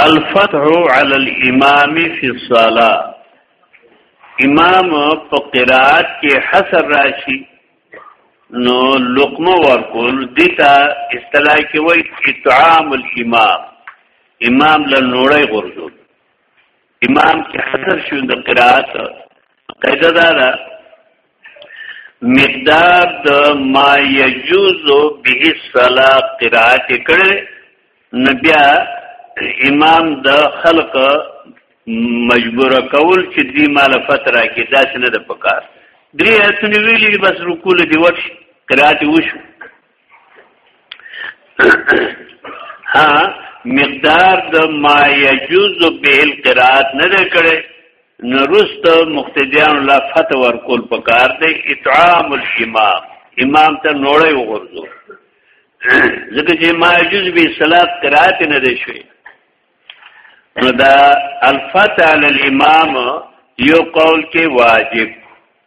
الفتح علی الامام فی الصلاه امام په قرات کې حسر راشي نو لقمه ورکول دتا اصطلاح کې وای اطعام الامام امام له نوړی غرزول امام کې حصر شو د قرات قاعده دا ده مقدار د ما یجوز به الصلاه قرات کړي نبیا امام د خلق مجبور کول چې دی مال فتره کې داس نه د پکار درې اتنې ویلې بس رکوع دی وټ قرات وشو ها مقدار د ما یجوز به القرات نه کړي نرست مقتدیان لا فتح ورکول پکار دی اطعام الامام امام ته نوړې وغورځو ځکه چې ما یجوز به صلات قرات نه دی شوی نو دا الفتح علی الامام یو قول کې واجب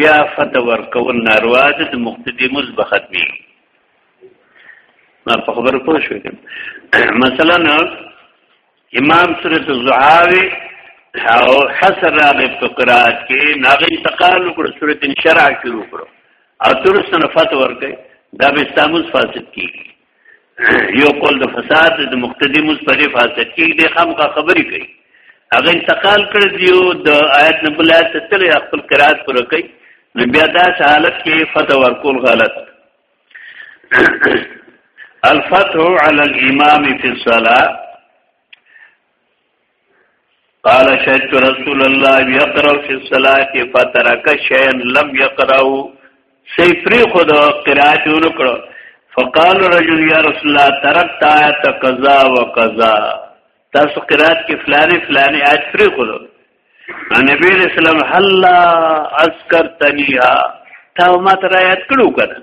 بیا فتح ورکول ناروا ده د مقتدی مز به ختمي ما په خبره پوه شو مثلا امام سورۃ الزحاوی او حسر راغب په قرات کې ناغه انتقال وکړ سورۃ انشراح شروع کړو او ترسن فتح ورکړي دا به استعمال فاسد کیږي یو قول د فساد د مقتدی مز پر فاسد کې د خامخا خبرې کوي هغه انتقال کړ دیو د آیت نه بل آیت تل خپل قرات پر کوي نو بیا دا حالت کې فتح ورکول غلط الفتح علی الامام فی الصلاه قال شهدت رسول الله يقرأ في الصلاة فترك شيئا لم يقرأ سي فري خود قراءت ونکړو فقال رجل يا رسول الله تركت آيات قضا وقضا تاسو قراءت کې فلاني فلاني آيات فري خود نبی رسول الله هلا اذكرتنيها تا ما تر آيات کړو کنه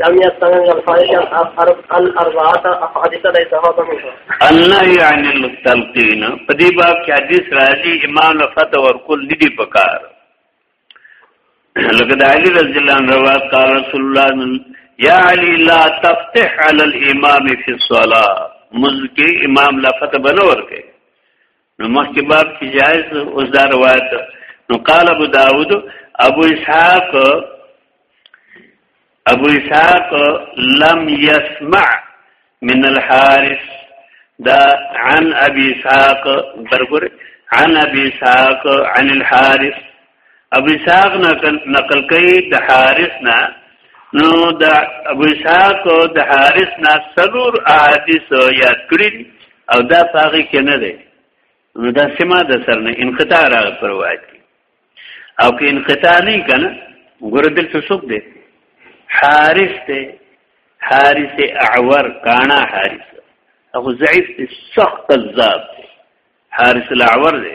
لم يستمر الفائدة الأربعة أحاديث ليس هذا منها النهي عن التلقين په دې باب کې حدیث راځي امام لفظ ورکول ندي پکار لکه د علي رضی الله عنه روایت قال رسول الله یا علی لا تفتح علی الامام فی الصلاه مزکی امام لفظ بنور کې نو مخکې باب کې جائز اوس دا روایت نو قال ابو داود ابو اسحاق ابو اسحاق لم يسمع من الحارث دا عن ابي اسحاق برګر عن ابي اسحاق عن الحارث ابو اسحاق نقل کوي د حارث نه نو د ابو اسحاق د حارث نه سلور احادیث یاد کړی او دا فقې کې نه دی نو دا سما د سر نه انقطاع را پروايت کی او که انقطاع نه کنه ګور دل څه څوک دی حارث دی حارث اعور کانا حارث هغه ضعیف دی سخت کذاب دی حارث الاعور دی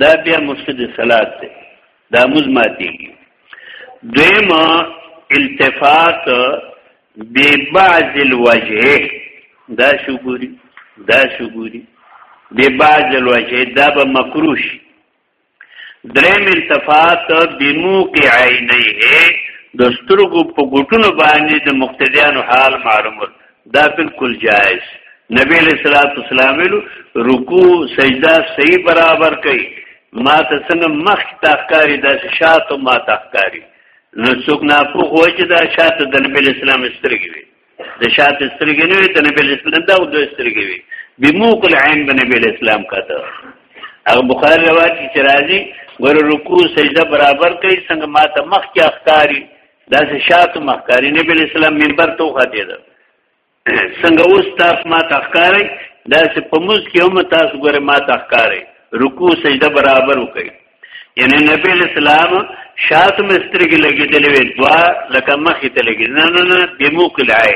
دا بیا مفسد صلات دی دا موز ماتیږي دویم التفات بی بعض الوجه دا شګوري دا شګوري بی بعض الوجه دا به مکروش دریم التفات بموقع عینیه د سترګو په ګټونو باندې د مقتدیانو حال معلومه دا بالکل جائز نبی علیہ الصلوۃ والسلام رکوع سجده صحیح برابر کړي ما ته څنګه مخ تخکاری د شاته ما تخکاری نو څوک نه پوه وای چې دا شاته د نبی اسلام سترګې وي د شاته سترګې نه وي د نبی اسلام دا د سترګې وي بموق العين د نبی اسلام کاته هغه بخاری روایت چې راځي ګور رکوع سجده برابر کوي څنګه ما ته مخ کې اختاری دا چې شاتو مخکاری نبی اسلام منبر ته وخته ده څنګه اوس تاسو ما تخکاری دا چې په موږ کې هم تاسو ګوره ما تخکاری رکوع سجده برابر وکړي یعنی نبی اسلام شاتو مسترګي لګیدلې وې دوا لکه مخې ته لګې نه نه نه دمو کلای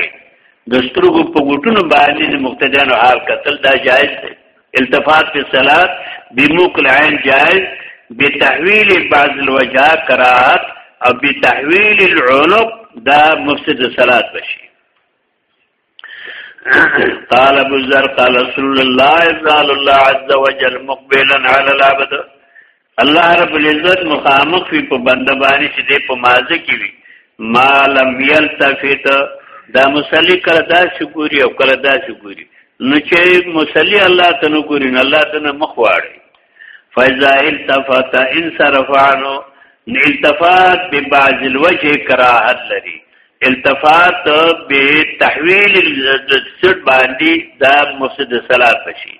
د سترګو په ګټونو باندې مقتدیانو حال قتل دا جایز دی التفات په صلات بموکل عین جائز بتحویل بعض الوجهات قرات او بتحویل العنق دا مفسد صلات بشي قال ابو ذر قال رسول الله ازال الله عز وجل مقبلا على العبد الله رب العزت مخامخ وي په بنده باندې چې دې په مازه کې وي ما لم يلتفت دا مصلي کله دا شکوري او کله دا شکوري نو چې مصلي الله ته نو ګوري نو الله ته مخ واړي فاذا التفت ان صرفانو التفات ببعض الوجه کراهت لري التفات به تحویل السد باندې دا مفسد صلات شي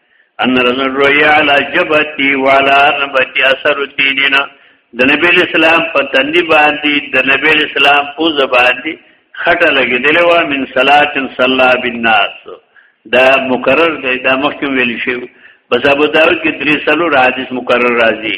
ان رسول رویا علی جبتی وعلى نبتی اثر الدیننا د نبی اسلام په تندی باندې د نبی اسلام په زباندې خټه لګیدل و من صلات صلا بالناس دا مکرر دی دا مخکې ویل شوی بس ابو داود کې درې سلو حدیث مکرر راځي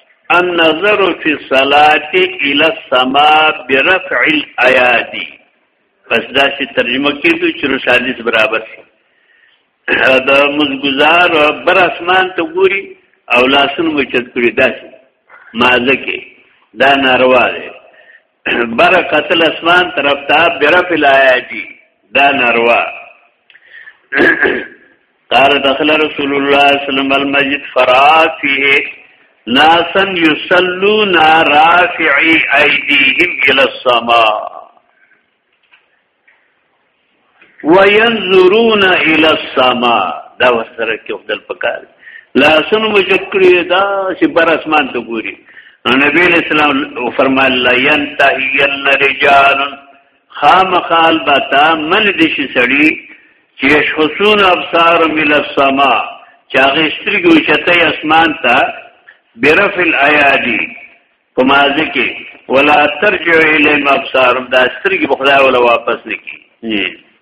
النظر فی الصلاة الى السماء برفع الايادي بس دا چې ترجمه کیدو چې رسالت برابر شي دا مزګزار بر اسمان ته ګوري او لاسونه مچت کړی داسې مازه کې دا ناروا دی بر قتل اسمان طرف ته برف الايادي دا ناروا قال دخل رسول الله صلی الله علیه وسلم المسجد فرافعه ناسا یصلون رافعی ایدیهم الی السماء وینظرون الی السماء دا وسره کې خپل پکار لاسونه مجکړي دا چې بر اسمان ته ګوري نبی اسلام فرمایله ینتهی الرجال خامخال باتا من دې شي سړی چې حسون ابصار مل السما چاغه سترګو چته اسمان ته برف الايادي په مازه کې ولا ترجع الى مبصر دا سترګې په خدای ولا واپس نکي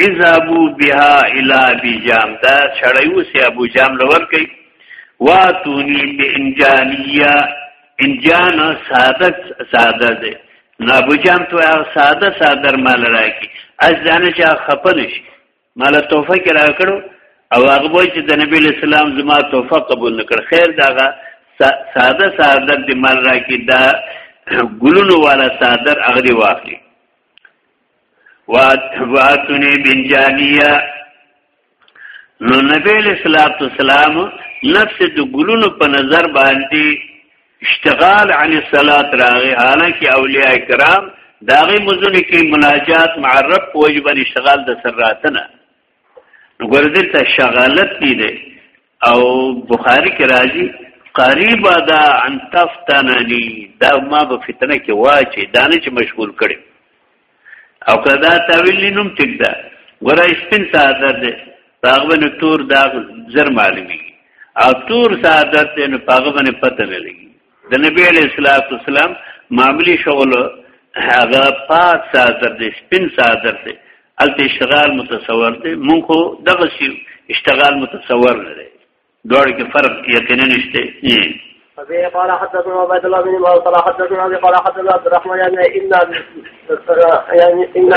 اذهبوا بها الى ابي جام دا شړیو سی ابو جام لور کوي واتونی بانجانیه انجان ساده ساده ده نو ابو جام تو ساده ساده مال راکی از ځانه چا خپنش مال توفه کې راکړو او هغه وای چې د نبی اسلام زما توفه قبول نکړ خیر داغه ساده ساده د مال راکی دا ګلونو والا صادر اغری واخلي واتونی بن جانیه نو نبی علیہ الصلوۃ والسلام نفس د ګلونو په نظر باندې اشتغال عن الصلاه راغی حالانکه اولیاء کرام داغه مزونه کې مناجات مع رب وجبن اشتغال د سراتنه ګورځي ته شغالت دی دی او بخاری کې راځي قریبا دا ان تفتننی دا ما به فتنه کې واچي دانه چې مشغول کړي او کدا تعویل نوم ټیک ده ګورای سپین ساده ده هغه نو تور دا زر معلومي او تور ساده ده نو هغه باندې پته نه لګي د نبی علیہ الصلوۃ والسلام معاملې شول هغه پات صادر دي سپین صادر دي الته اشتغال متصور دي مونږ خو دغه شی اشتغال متصور نه دي دوړ کې فرق یقینا نشته أبي قال حدثنا عبيد الله بن إبراهيم قال حدثنا أبي قال حدثنا عبد الرحمن يعني إنا يعني إنا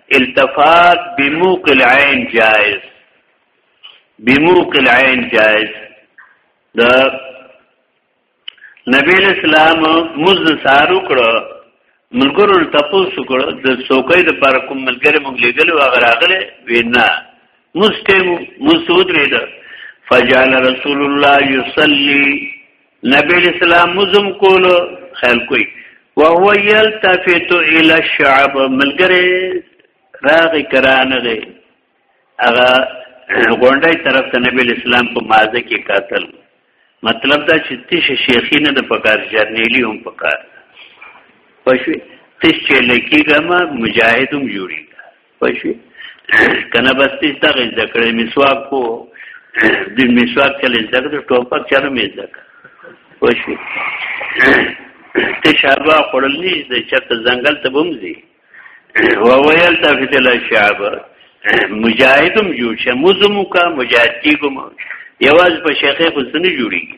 التفات بموق العين جائز بموق العين جائز د نبی اسلام مز سارو کړه ملګرو تاسو کړه د څوکۍ د پر کوم ملګری موږ لګل او غراغله وینا مستم مسعود ریدا فجعل رسول الله يصلي نبی اسلام مزم کول خیال کوي وهو يلتفت الى الشعب ملګری راغی کرانه دی هغه غونډي طرف ته نبی اسلام په مازه کې قاتل مطلب دا چې تیش شیخی نه د پکار جرنیلی هم پکار پښوی تیش چې لکی ګما مجاهدوم جوړی پښې کنه بس دې دغه ذکر مسواک کو د مسواک کله ذکر ټوپک چره مې ذکر پښې ته شابه خړل نه د چرته ځنګل ته بومځي و ویل ته فتل شابه مجاهدم جوړ شه مزم کا مجاهد کیګم یواز په شیخه حسنی جوړیږي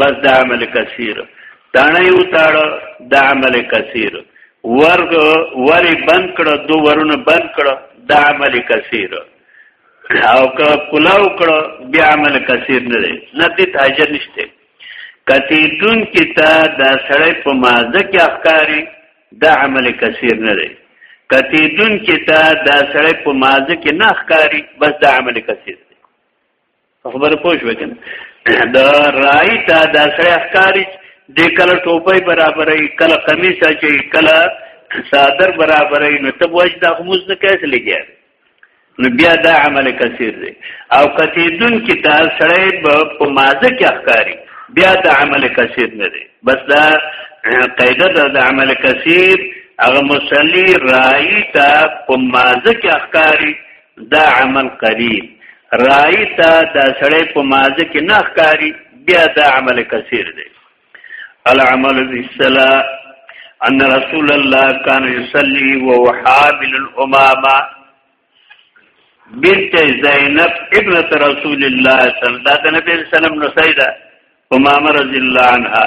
بس د عمل کثیر تانه یو تاړ د عمل کثیر ورګ وری بند کړه دو ورونه بند کړه د عمل کثیر او که کلاو کړه بیا عمل کثیر نه دی نه دې حاجت نشته کتیتون کې تا دا سړی په مازه کې اخکاری دا عمل کثیر نه دی کتیتون کې تا دا سړی په مازه کې نه اخکاری بس دا عمل کثیر دی خبر پوه شو کنه دا رای ته دا سره ښکاری د کله ټوپۍ برابرې کله قمیص اچي کله صادر برابرې نو ته وځ دا خموز نه کیسه لګیا نو بیا دا عمل کثیر دی او کتیدون کې دا سړی په مازه کې اخکاری بیا دا عمل کثیر نه دی بس دا قاعده دا, دا عمل کثیر هغه مصلی رای ته په مازه کې اخکاری دا عمل قلیل رای ته دا سړی په مازه کې نه ښکاری بیا دا عمل کثیر دی العمل بالصلاه ان رسول الله كان يصلي وهو حامل الامامه بنت زینب ابنت رسول الله صلی الله علیه وسلم د نبی صلی الله علیه وسلم نو سیده امامه رضی الله عنها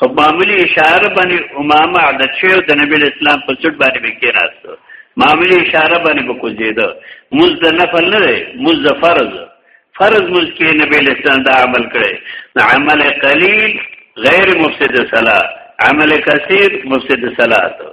خو معمولی اشاره باندې امامه د چیو د نبی اسلام په څټ باندې وکړ راستو معمولی اشاره باندې بکوزیده مز د نفل نه دی مز د فرض فرض مز کې نبی اسلام دا عمل کړي نو عمل قلیل غیر مفسد صلاه عمل کثیر مفسد صلاه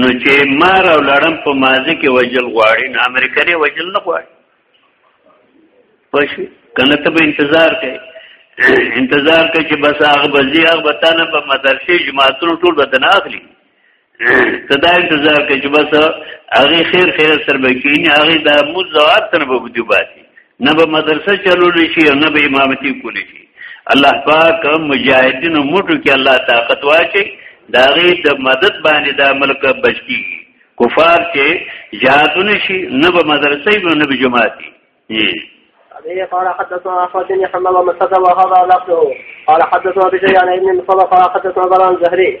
نو چې مار او لړم په مازه کې وجل غواړي نو امریکا لري وجل نه غواړي پښې کنه ته به انتظار کوي انتظار کوي چې بس هغه بزي هغه بتانه په مدرسې جماعتونو ټول بدن اخلي ته دا انتظار کوي چې بس هغه خیر خیر سره به کینی هغه د مو ځواب تر به دی باسي نه به مدرسه چلول شي او نه به امامتي کول شي الله پاک مجاهدین موټو کې الله طاقت واچي دا غي د مدد باندې دا ملک بچي کفار چې جهادونه شي نه به مدرسې او نه به جماعتي عليه قال حدثنا احمد بن حمام ومسد وهذا لفظه قال حدثنا بشيء عن ابن مصطفى قال حدثنا بران زهري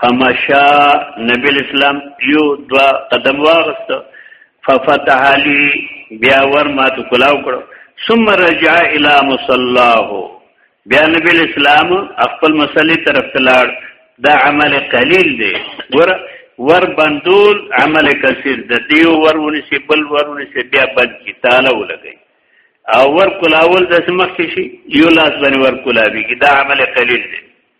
فمشا نبی اسلام یو دوا قدم واغست ففتح علی بیا ور ما تو کلاو کړو ثم رجع الى مصلاه بیا نبی اسلام خپل مصلی طرف تلاړ دا عمل قلیل دی ور ور بندول عمل کثیر د دیو ور ونسی بل ور ونسی بیا بند کی تعالی ولګي او ور کلاول د سمخ شي یو لاس باندې ور کلاوی کی دا عمل قلیل دی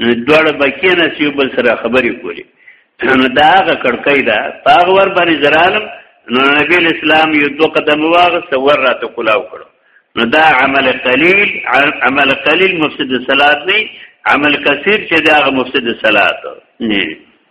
نو دواړه به کېناست یو بل سره خبرې کولې نو دا هغه کړکۍ ده په هغه ور باندې زه رالم نو نبی اسلام یو دوه قدم واغسته ور راته کلاو کړو نو دا عمل قلیل عمل قلیل مفسد صلات نه عمل کثیر چې دا هغه مفسد صلات نه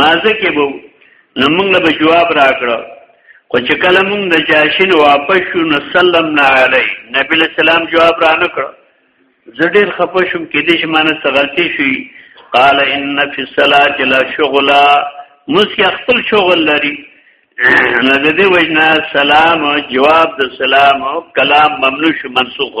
مازه کې وو نو موږ به جواب راکړو خو چې کله موږ د جاشین واپس شو نو سلام نه علی نبی له سلام جواب را نه کړو زه ډیر خپه شوم کې دې شمانه سغلتی شوی قال ان فی الصلاه لا شغلا مسیا خپل شغل لري نه د دې وجنا سلام جواب د سلام کلام ممنوع شو منسوخ